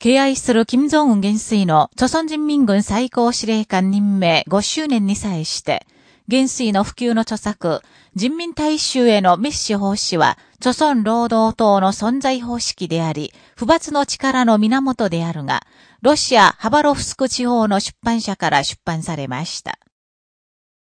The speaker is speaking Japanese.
敬愛する金正恩元帥の朝鮮人民軍最高司令官任命5周年に際して、元帥の普及の著作、人民大衆へのメッシ奉仕は、朝鮮労働党の存在方式であり、不罰の力の源であるが、ロシア・ハバロフスク地方の出版社から出版されました。